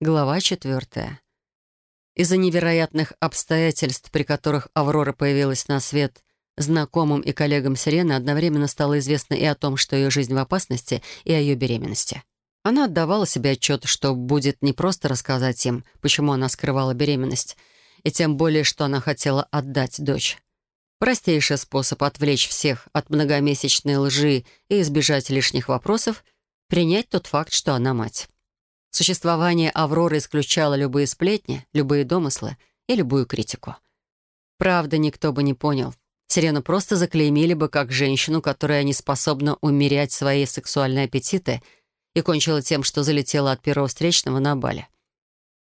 Глава четвертая. Из-за невероятных обстоятельств, при которых Аврора появилась на свет, знакомым и коллегам Сирены одновременно стало известно и о том, что ее жизнь в опасности, и о ее беременности. Она отдавала себе отчет, что будет не просто рассказать им, почему она скрывала беременность, и тем более, что она хотела отдать дочь. Простейший способ отвлечь всех от многомесячной лжи и избежать лишних вопросов — принять тот факт, что она мать. Существование Авроры исключало любые сплетни, любые домыслы и любую критику. Правда, никто бы не понял. Сирену просто заклеймили бы как женщину, которая не способна умерять свои сексуальные аппетиты и кончила тем, что залетела от первого встречного на бале.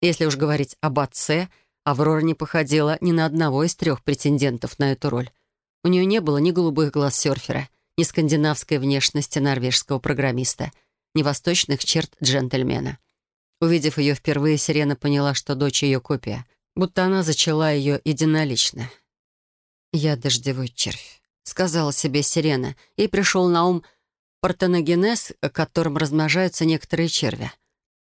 Если уж говорить об отце, Аврора не походила ни на одного из трех претендентов на эту роль. У нее не было ни голубых глаз серфера, ни скандинавской внешности норвежского программиста, ни восточных черт джентльмена. Увидев ее впервые, Сирена поняла, что дочь ее копия, будто она зачала ее единолично. «Я дождевой червь», — сказала себе Сирена, и пришел на ум партеногенез, которым размножаются некоторые черви.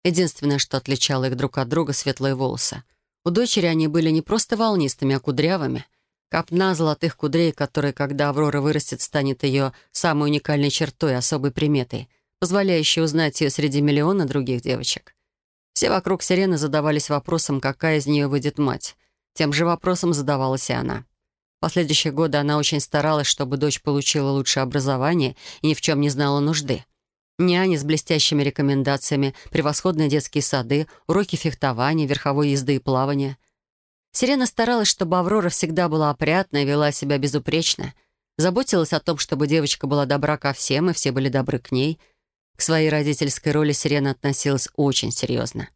Единственное, что отличало их друг от друга — светлые волосы. У дочери они были не просто волнистыми, а кудрявыми. Копна золотых кудрей, которая, когда Аврора вырастет, станет ее самой уникальной чертой, особой приметой, позволяющей узнать ее среди миллиона других девочек. Все вокруг Сирены задавались вопросом, какая из нее выйдет мать. Тем же вопросом задавалась и она. В последующие годы она очень старалась, чтобы дочь получила лучшее образование и ни в чем не знала нужды. Няни с блестящими рекомендациями, превосходные детские сады, уроки фехтования, верховой езды и плавания. Сирена старалась, чтобы Аврора всегда была опрятна и вела себя безупречно. Заботилась о том, чтобы девочка была добра ко всем, и все были добры к ней — к своей родительской роли Сирена относилась очень серьезно.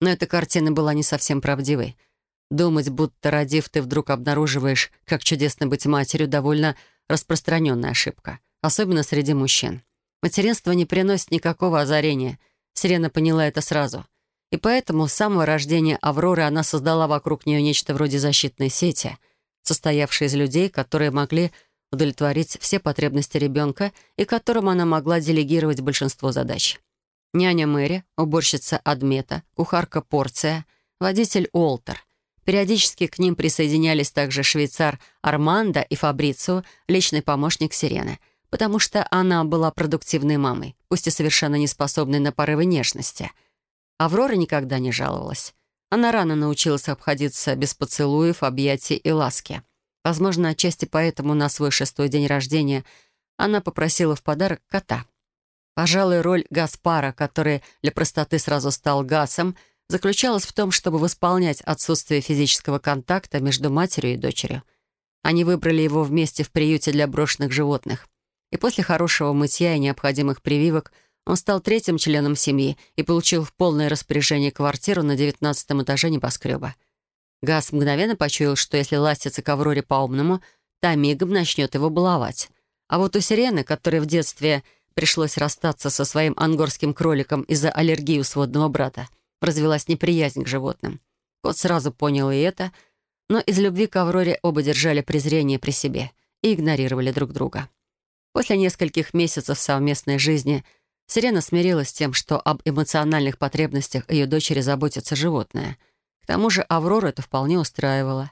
Но эта картина была не совсем правдивой. Думать, будто родив, ты вдруг обнаруживаешь, как чудесно быть матерью, довольно распространенная ошибка, особенно среди мужчин. Материнство не приносит никакого озарения. Сирена поняла это сразу. И поэтому с самого рождения Авроры она создала вокруг нее нечто вроде защитной сети, состоявшей из людей, которые могли удовлетворить все потребности ребенка и которым она могла делегировать большинство задач. Няня Мэри, уборщица Адмета, кухарка Порция, водитель Уолтер. Периодически к ним присоединялись также швейцар Армандо и Фабрицио, личный помощник Сирены, потому что она была продуктивной мамой, пусть и совершенно не способной на порывы нежности. Аврора никогда не жаловалась. Она рано научилась обходиться без поцелуев, объятий и ласки. Возможно, отчасти поэтому на свой шестой день рождения она попросила в подарок кота. Пожалуй, роль Гаспара, который для простоты сразу стал Гасом, заключалась в том, чтобы восполнять отсутствие физического контакта между матерью и дочерью. Они выбрали его вместе в приюте для брошенных животных. И после хорошего мытья и необходимых прививок он стал третьим членом семьи и получил в полное распоряжение квартиру на девятнадцатом этаже небоскреба. Газ мгновенно почуял, что если ластится к Авроре по-умному, та мигом начнет его баловать. А вот у Сирены, которой в детстве пришлось расстаться со своим ангорским кроликом из-за аллергии у сводного брата, развелась неприязнь к животным. Кот сразу понял и это, но из любви к Авроре оба держали презрение при себе и игнорировали друг друга. После нескольких месяцев совместной жизни Сирена смирилась с тем, что об эмоциональных потребностях ее дочери заботится животное — тому же Аврору это вполне устраивало.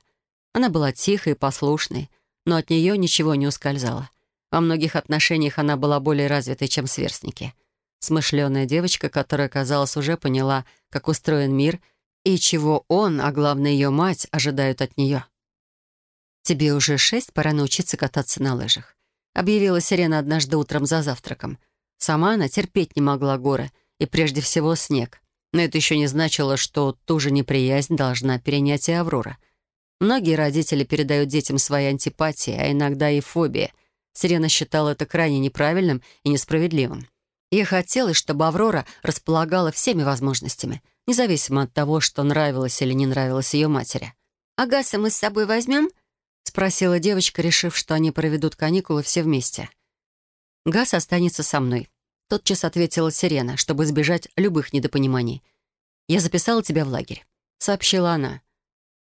Она была тихой и послушной, но от нее ничего не ускользало. Во многих отношениях она была более развитой, чем сверстники. Смышленая девочка, которая, казалось, уже поняла, как устроен мир и чего он, а главное ее мать, ожидают от нее. «Тебе уже шесть, пора научиться кататься на лыжах», — объявила Сирена однажды утром за завтраком. Сама она терпеть не могла горы, и прежде всего снег. Но это еще не значило, что ту же неприязнь должна перенять и Аврора. Многие родители передают детям свои антипатии, а иногда и фобии. Сирена считала это крайне неправильным и несправедливым. Ей хотелось, чтобы Аврора располагала всеми возможностями, независимо от того, что нравилось или не нравилось ее матери. «Агаса мы с собой возьмем?» — спросила девочка, решив, что они проведут каникулы все вместе. «Гас останется со мной», Тотчас ответила Сирена, чтобы избежать любых недопониманий. «Я записала тебя в лагерь», — сообщила она.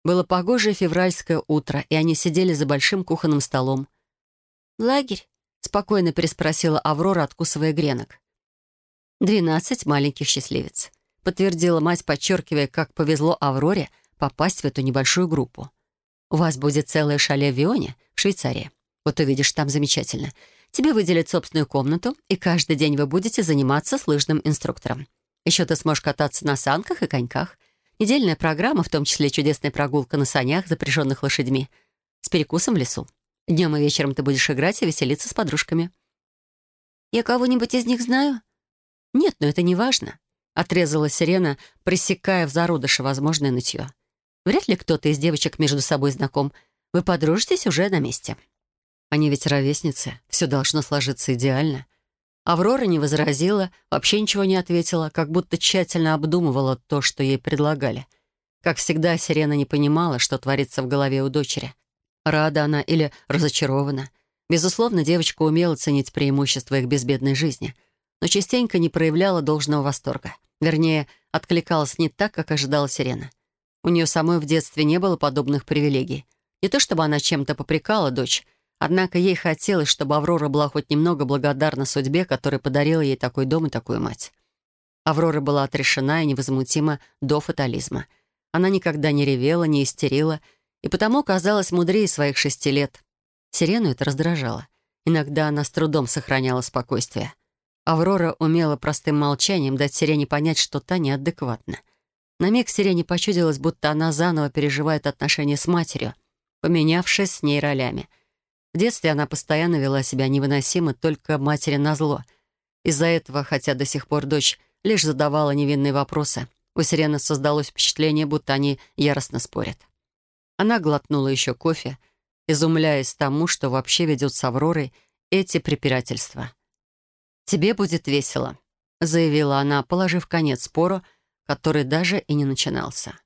Было погожее февральское утро, и они сидели за большим кухонным столом. «Лагерь?» — спокойно переспросила Аврора, откусывая гренок. «Двенадцать маленьких счастливец», — подтвердила мать, подчеркивая, как повезло Авроре попасть в эту небольшую группу. «У вас будет целое шале в Вионе, в Швейцарии. Вот увидишь, там замечательно. Тебе выделят собственную комнату, и каждый день вы будете заниматься с лыжным инструктором. Еще ты сможешь кататься на санках и коньках. Недельная программа, в том числе чудесная прогулка на санях, запряженных лошадьми, с перекусом в лесу. Днем и вечером ты будешь играть и веселиться с подружками». «Я кого-нибудь из них знаю?» «Нет, но это не важно», — отрезала Сирена, пресекая в зародыше возможное нытье. «Вряд ли кто-то из девочек между собой знаком. Вы подружитесь уже на месте». Они ведь ровесницы, все должно сложиться идеально. Аврора не возразила, вообще ничего не ответила, как будто тщательно обдумывала то, что ей предлагали. Как всегда, Сирена не понимала, что творится в голове у дочери. Рада она или разочарована. Безусловно, девочка умела ценить преимущества их безбедной жизни, но частенько не проявляла должного восторга. Вернее, откликалась не так, как ожидала Сирена. У нее самой в детстве не было подобных привилегий. Не то чтобы она чем-то попрекала дочь, однако ей хотелось, чтобы Аврора была хоть немного благодарна судьбе, которая подарила ей такой дом и такую мать. Аврора была отрешена и невозмутима до фатализма. Она никогда не ревела, не истерила, и потому казалась мудрее своих шести лет. Сирену это раздражало. Иногда она с трудом сохраняла спокойствие. Аврора умела простым молчанием дать Сирене понять, что та неадекватна. На миг Сирене почудилось, будто она заново переживает отношения с матерью, поменявшись с ней ролями. В детстве она постоянно вела себя невыносимо, только матери назло. Из-за этого, хотя до сих пор дочь лишь задавала невинные вопросы, у Сирены создалось впечатление, будто они яростно спорят. Она глотнула еще кофе, изумляясь тому, что вообще ведет с Авророй эти препирательства. «Тебе будет весело», — заявила она, положив конец спору, который даже и не начинался.